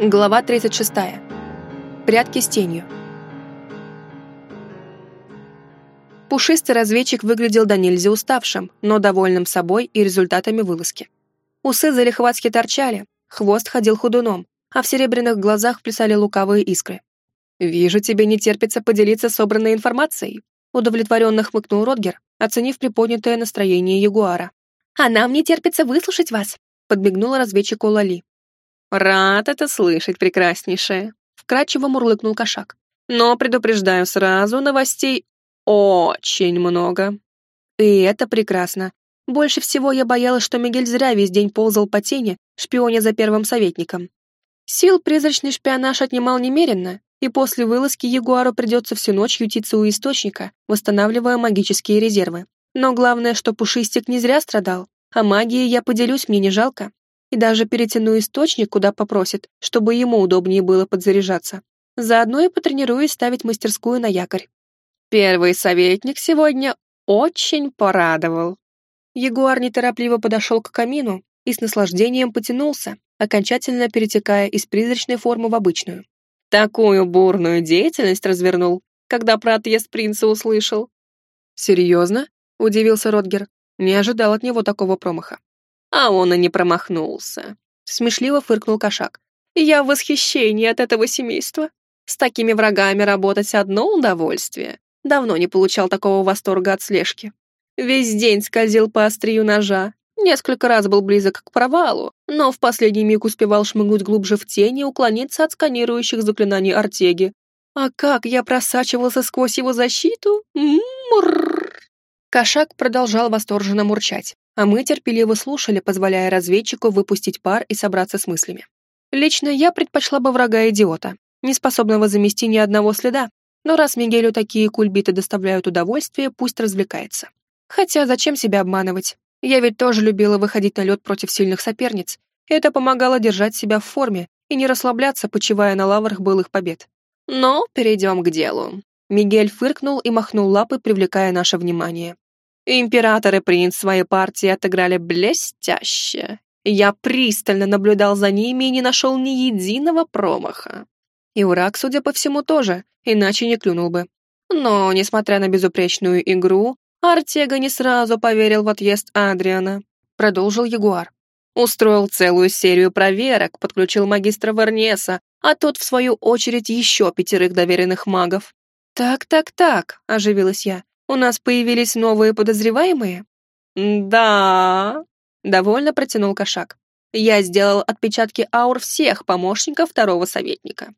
Глава 36. Прятки с тенью. Пушистый разведчик выглядел до нельзя уставшим, но довольным собой и результатами вылазки. Усы залихватски торчали, хвост ходил худуном, а в серебряных глазах плясали лукавые искры. «Вижу, тебе не терпится поделиться собранной информацией», удовлетворенно хмыкнул Родгер, оценив приподнятое настроение Ягуара. «А нам не терпится выслушать вас», подмигнула разведчику Лали. «Рад это слышать, прекраснейшая», вкрадчиво мурлыкнул кошак. «Но предупреждаю сразу, новостей очень много». И это прекрасно. Больше всего я боялась, что Мигель зря весь день ползал по тени, шпионя за первым советником. Сил призрачный шпионаж отнимал немеренно, и после вылазки Ягуару придется всю ночь ютиться у источника, восстанавливая магические резервы. Но главное, что Пушистик не зря страдал, а магией я поделюсь, мне не жалко. И даже перетяну источник, куда попросит, чтобы ему удобнее было подзаряжаться. Заодно и потренируюсь ставить мастерскую на якорь. Первый советник сегодня очень порадовал. Ягуар неторопливо подошел к камину и с наслаждением потянулся, окончательно перетекая из призрачной формы в обычную. Такую бурную деятельность развернул, когда про отъезд принца услышал. «Серьезно?» — удивился Ротгер. Не ожидал от него такого промаха. А он и не промахнулся. Смешливо фыркнул кошак. Я в восхищении от этого семейства. С такими врагами работать одно удовольствие. Давно не получал такого восторга от слежки. Весь день скользил по острию ножа, Несколько раз был близок к провалу, но в последний миг успевал шмыгнуть глубже в тени и уклониться от сканирующих заклинаний Артеги. А как я просачивался сквозь его защиту? Мурр! Кошак продолжал восторженно мурчать, а мы терпеливо слушали, позволяя разведчику выпустить пар и собраться с мыслями. Лично я предпочла бы врага-идиота, не способного замести ни одного следа, но раз Мигелю такие кульбиты доставляют удовольствие, пусть развлекается. Хотя зачем себя обманывать? Я ведь тоже любила выходить на лед против сильных соперниц. Это помогало держать себя в форме и не расслабляться, почивая на лаврах былых побед. Но перейдем к делу. Мигель фыркнул и махнул лапой, привлекая наше внимание. Император и принц своей партии отыграли блестяще. Я пристально наблюдал за ними и не нашел ни единого промаха. И урак, судя по всему, тоже, иначе не клюнул бы. Но, несмотря на безупречную игру, Артега не сразу поверил в отъезд Адриана, продолжил Ягуар. Устроил целую серию проверок, подключил магистра Варнеса, а тот, в свою очередь, еще пятерых доверенных магов. «Так, так, так», — оживилась я. «У нас появились новые подозреваемые?» «Да», — довольно протянул кошак. «Я сделал отпечатки аур всех помощников второго советника».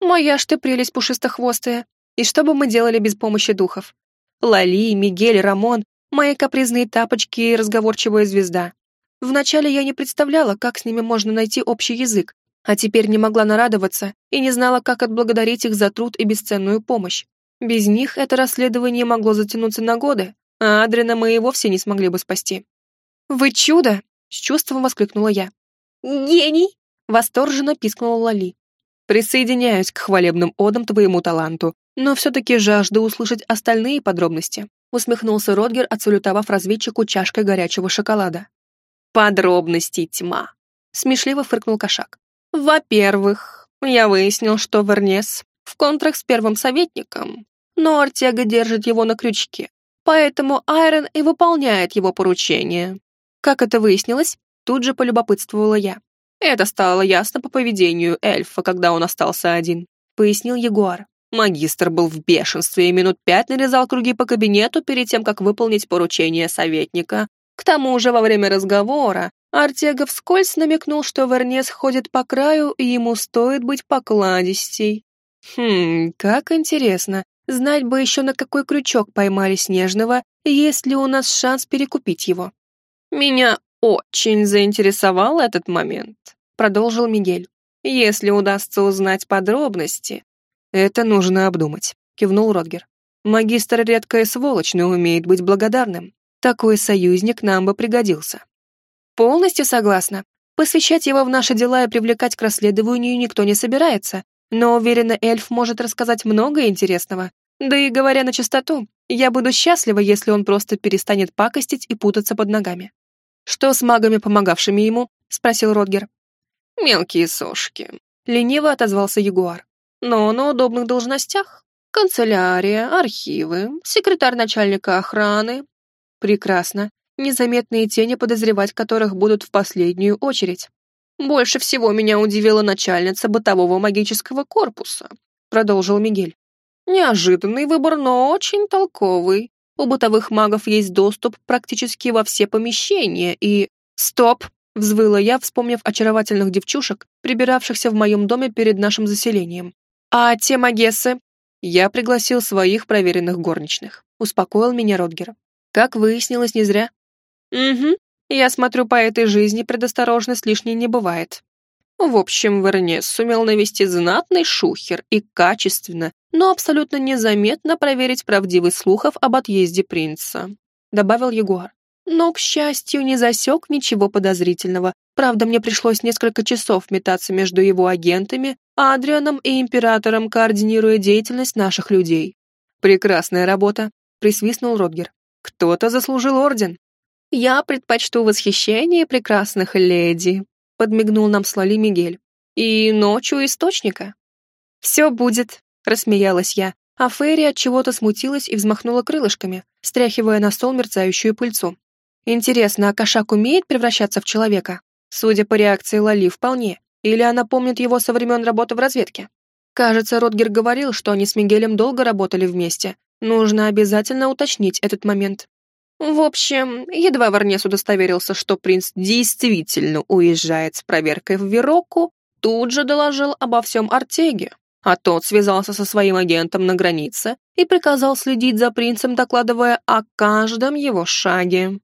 «Моя ж ты прелесть пушистохвостая. И что бы мы делали без помощи духов? Лали, Мигель, Рамон, мои капризные тапочки и разговорчивая звезда. Вначале я не представляла, как с ними можно найти общий язык, а теперь не могла нарадоваться и не знала, как отблагодарить их за труд и бесценную помощь. Без них это расследование могло затянуться на годы, а Адрина мы и вовсе не смогли бы спасти. «Вы чудо!» — с чувством воскликнула я. «Гений!» — восторженно пискнула Лали. «Присоединяюсь к хвалебным одам твоему таланту, но все-таки жажду услышать остальные подробности», усмехнулся Родгер, отсалютовав разведчику чашкой горячего шоколада. «Подробностей тьма», смешливо фыркнул кошак. «Во-первых, я выяснил, что Вернес в контрах с первым советником, но Артега держит его на крючке, поэтому Айрон и выполняет его поручение. Как это выяснилось, тут же полюбопытствовала я. Это стало ясно по поведению эльфа, когда он остался один, пояснил Ягуар. Магистр был в бешенстве и минут пять нарезал круги по кабинету перед тем, как выполнить поручение советника. К тому же во время разговора Артега вскользь намекнул, что Вернес ходит по краю, и ему стоит быть покладистей. Хм, как интересно. Знать бы еще, на какой крючок поймали Снежного, есть ли у нас шанс перекупить его. Меня очень заинтересовал этот момент, продолжил Мигель. Если удастся узнать подробности, «Это нужно обдумать», — кивнул Родгер. «Магистр редкая сволочь, но умеет быть благодарным. Такой союзник нам бы пригодился». «Полностью согласна. Посвящать его в наши дела и привлекать к расследованию никто не собирается, но, уверена, эльф может рассказать много интересного. Да и говоря на чистоту, я буду счастлива, если он просто перестанет пакостить и путаться под ногами». «Что с магами, помогавшими ему?» — спросил Родгер. «Мелкие сошки. Лениво отозвался Ягуар. Но на удобных должностях. Канцелярия, архивы, секретарь начальника охраны. Прекрасно. Незаметные тени, подозревать которых будут в последнюю очередь. Больше всего меня удивила начальница бытового магического корпуса, продолжил Мигель. Неожиданный выбор, но очень толковый. У бытовых магов есть доступ практически во все помещения и... Стоп! Взвыла я, вспомнив очаровательных девчушек, прибиравшихся в моем доме перед нашим заселением. А те магессы? Я пригласил своих проверенных горничных. Успокоил меня Родгер. Как выяснилось, не зря. Угу. Я смотрю, по этой жизни предосторожность лишней не бывает. В общем, Вернес сумел навести знатный шухер и качественно, но абсолютно незаметно проверить правдивость слухов об отъезде принца», — добавил Егор. «Но, к счастью, не засек ничего подозрительного. Правда, мне пришлось несколько часов метаться между его агентами, Адрианом и Императором, координируя деятельность наших людей». «Прекрасная работа», — присвистнул Родгер. «Кто-то заслужил орден». «Я предпочту восхищение прекрасных леди», — подмигнул нам Слали Мигель. «И ночью источника». «Все будет», — рассмеялась я, а Ферри от чего-то смутилась и взмахнула крылышками, стряхивая на стол мерцающую пыльцу. «Интересно, а кошак умеет превращаться в человека? Судя по реакции Лали, вполне. Или она помнит его со времен работы в разведке? Кажется, Ротгер говорил, что они с Мигелем долго работали вместе. Нужно обязательно уточнить этот момент. В общем, едва Варнес удостоверился, что принц действительно уезжает с проверкой в Вероку, тут же доложил обо всем Артеге, а тот связался со своим агентом на границе и приказал следить за принцем, докладывая о каждом его шаге.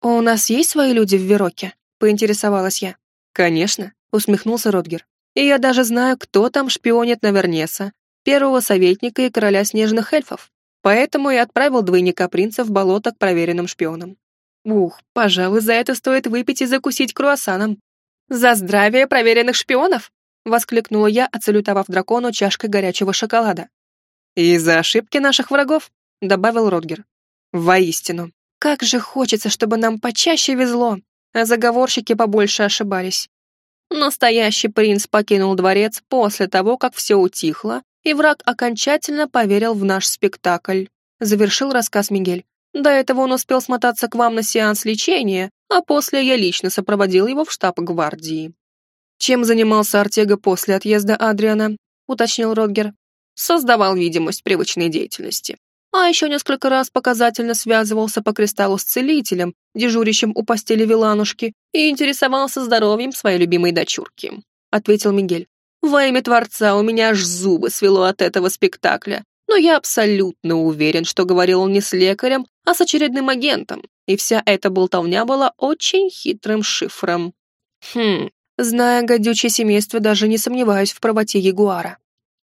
«У нас есть свои люди в Вероке?» — поинтересовалась я. «Конечно», — усмехнулся Родгер. «И я даже знаю, кто там шпионит на Вернеса, первого советника и короля снежных эльфов. Поэтому и отправил двойника принца в болото к проверенным шпионам. Ух, пожалуй, за это стоит выпить и закусить круассаном. «За здравие проверенных шпионов!» — воскликнула я, отсалютовав дракону чашкой горячего шоколада. «И за ошибки наших врагов», — добавил Родгер. «Воистину, как же хочется, чтобы нам почаще везло, а заговорщики побольше ошибались». Настоящий принц покинул дворец после того, как все утихло, и враг окончательно поверил в наш спектакль», — завершил рассказ Мигель. «До этого он успел смотаться к вам на сеанс лечения, а после я лично сопроводил его в штаб гвардии». «Чем занимался Артега после отъезда Адриана?» — уточнил Родгер. «Создавал видимость привычной деятельности. А еще несколько раз показательно связывался по кристаллу с целителем, дежурящим у постели Виланушки, и интересовался здоровьем своей любимой дочурки», — ответил Мигель. Во имя Творца у меня аж зубы свело от этого спектакля, но я абсолютно уверен, что говорил он не с лекарем, а с очередным агентом, и вся эта болтовня была очень хитрым шифром. Хм, зная гадючее семейство, даже не сомневаюсь в правоте Ягуара.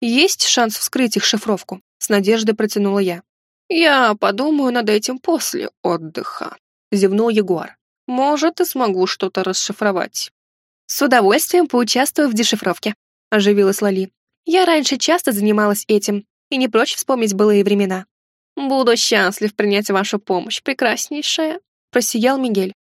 Есть шанс вскрыть их шифровку? С надеждой протянула я. Я подумаю над этим после отдыха, зевнул Ягуар. Может, и смогу что-то расшифровать. С удовольствием поучаствую в дешифровке, оживилась Лали. «Я раньше часто занималась этим, и не прочь вспомнить былые времена». «Буду счастлив принять вашу помощь, прекраснейшая», — просиял Мигель.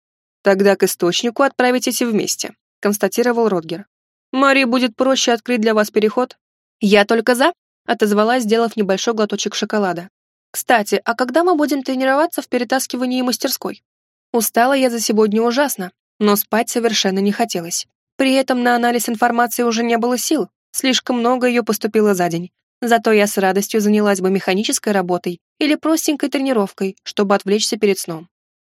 «Тогда к источнику отправитесь вместе», — констатировал Родгер. «Мари будет проще открыть для вас переход». «Я только за», — отозвалась, сделав небольшой глоточек шоколада. «Кстати, а когда мы будем тренироваться в перетаскивании мастерской?» Устала я за сегодня ужасно, но спать совершенно не хотелось. При этом на анализ информации уже не было сил, слишком много ее поступило за день. Зато я с радостью занялась бы механической работой или простенькой тренировкой, чтобы отвлечься перед сном.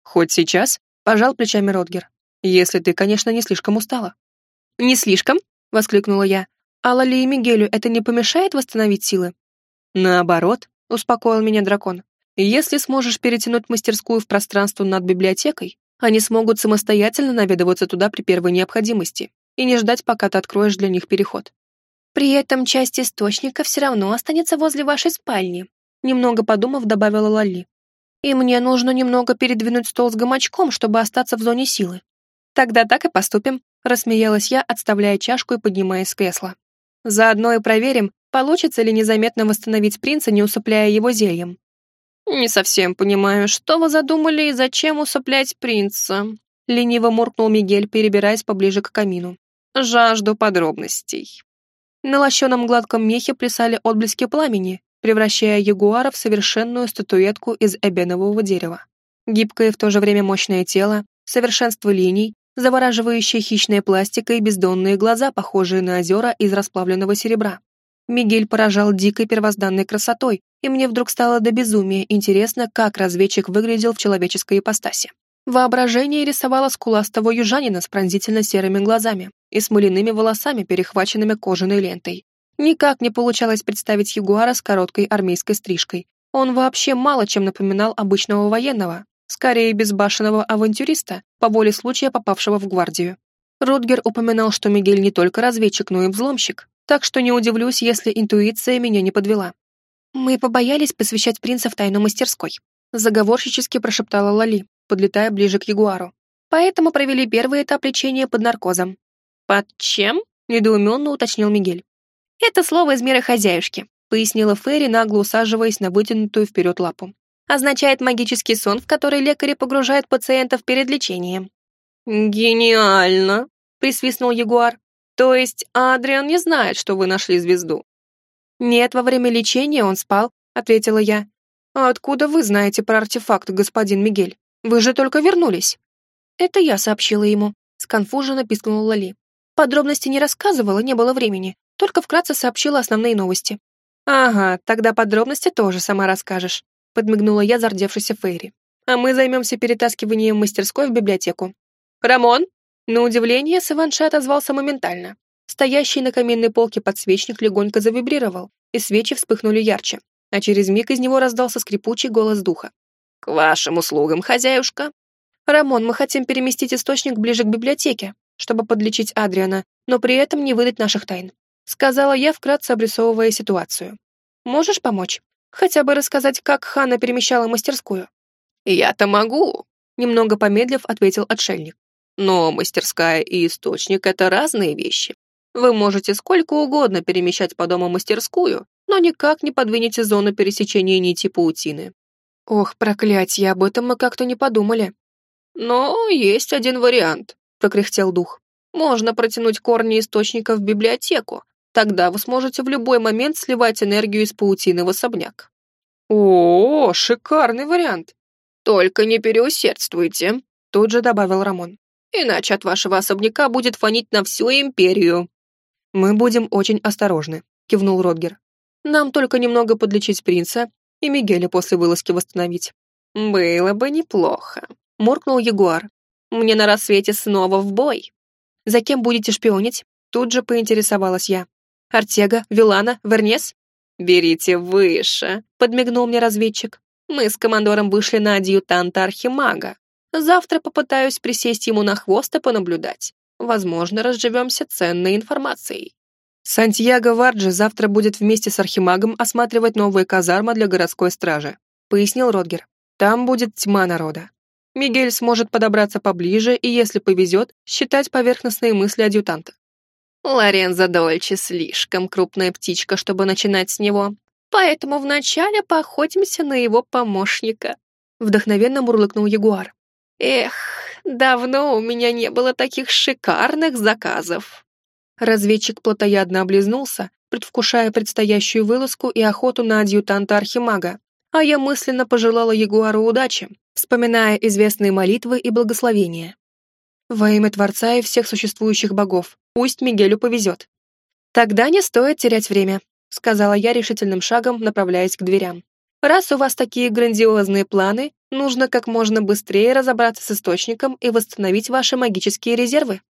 «Хоть сейчас?» — пожал плечами Родгер. «Если ты, конечно, не слишком устала». «Не слишком?» — воскликнула я. «А Лали и Мигелю это не помешает восстановить силы?» «Наоборот», — успокоил меня дракон. «Если сможешь перетянуть мастерскую в пространство над библиотекой, они смогут самостоятельно наведываться туда при первой необходимости и не ждать, пока ты откроешь для них переход. При этом часть источника все равно останется возле вашей спальни, немного подумав, добавила Лали. И мне нужно немного передвинуть стол с гамачком, чтобы остаться в зоне силы. Тогда так и поступим, рассмеялась я, отставляя чашку и поднимаясь с кресла. Заодно и проверим, получится ли незаметно восстановить принца, не усыпляя его зельем. «Не совсем понимаю, что вы задумали и зачем усыплять принца?» Лениво муркнул Мигель, перебираясь поближе к камину. «Жажду подробностей». На лощеном гладком мехе плясали отблески пламени, превращая ягуара в совершенную статуэтку из эбенового дерева. Гибкое в то же время мощное тело, совершенство линий, завораживающая хищная пластика и бездонные глаза, похожие на озера из расплавленного серебра. Мигель поражал дикой первозданной красотой, и мне вдруг стало до безумия интересно, как разведчик выглядел в человеческой ипостаси. Воображение рисовало скуластого южанина с пронзительно серыми глазами и смоляными волосами, перехваченными кожаной лентой. Никак не получалось представить ягуара с короткой армейской стрижкой. Он вообще мало чем напоминал обычного военного, скорее безбашенного авантюриста, по воле случая попавшего в гвардию. Рутгер упоминал, что Мигель не только разведчик, но и взломщик, так что не удивлюсь, если интуиция меня не подвела. «Мы побоялись посвящать принца в тайну мастерской», заговорщически прошептала Лали, подлетая ближе к Ягуару. «Поэтому провели первый этап лечения под наркозом». «Под чем?» — недоуменно уточнил Мигель. «Это слово из мира хозяюшки», — пояснила Ферри, нагло усаживаясь на вытянутую вперед лапу. «Означает магический сон, в который лекари погружают пациентов перед лечением». «Гениально!» — присвистнул Ягуар. То есть Адриан не знает, что вы нашли звезду? Нет, во время лечения он спал, ответила я. А откуда вы знаете про артефакт, господин Мигель? Вы же только вернулись. Это я сообщила ему, сконфуженно пискнула Лали. Подробности не рассказывала, не было времени, только вкратце сообщила основные новости. Ага, тогда подробности тоже сама расскажешь, подмигнула я зардевшейся Фейри. А мы займемся перетаскиванием мастерской в библиотеку. Рамон, на удивление, Саванша отозвался моментально. Стоящий на каминной полке подсвечник легонько завибрировал, и свечи вспыхнули ярче, а через миг из него раздался скрипучий голос духа. «К вашим услугам, хозяюшка!» «Рамон, мы хотим переместить источник ближе к библиотеке, чтобы подлечить Адриана, но при этом не выдать наших тайн», сказала я, вкратце обрисовывая ситуацию. «Можешь помочь? Хотя бы рассказать, как Хана перемещала мастерскую?» «Я-то могу», немного помедлив, ответил отшельник. Но мастерская и источник — это разные вещи. Вы можете сколько угодно перемещать по дому мастерскую, но никак не подвинете зону пересечения нити паутины. Ох, проклятье, об этом мы как-то не подумали. Но есть один вариант, прокряхтел дух. Можно протянуть корни источника в библиотеку. Тогда вы сможете в любой момент сливать энергию из паутины в особняк. О, шикарный вариант. Только не переусердствуйте, тут же добавил Рамон иначе от вашего особняка будет фонить на всю империю». «Мы будем очень осторожны», — кивнул Родгер. «Нам только немного подлечить принца и Мигеля после вылазки восстановить». «Было бы неплохо», — моркнул Ягуар. «Мне на рассвете снова в бой». «За кем будете шпионить?» Тут же поинтересовалась я. «Артега, Вилана, Вернес?» «Берите выше», — подмигнул мне разведчик. «Мы с командором вышли на адъютанта Архимага. Завтра попытаюсь присесть ему на хвост и понаблюдать. Возможно, разживемся ценной информацией. Сантьяго Варджи завтра будет вместе с Архимагом осматривать новые казармы для городской стражи, пояснил Родгер. Там будет тьма народа. Мигель сможет подобраться поближе и, если повезет, считать поверхностные мысли адъютанта. Лорензо Дольче слишком крупная птичка, чтобы начинать с него, поэтому вначале поохотимся на его помощника. Вдохновенно мурлыкнул Ягуар. Эх, давно у меня не было таких шикарных заказов. Разведчик плотоядно облизнулся, предвкушая предстоящую вылазку и охоту на адъютанта Архимага, а я мысленно пожелала Ягуару удачи, вспоминая известные молитвы и благословения. Во имя Творца и всех существующих богов, пусть Мигелю повезет. Тогда не стоит терять время, сказала я решительным шагом, направляясь к дверям. Раз у вас такие грандиозные планы, нужно как можно быстрее разобраться с источником и восстановить ваши магические резервы.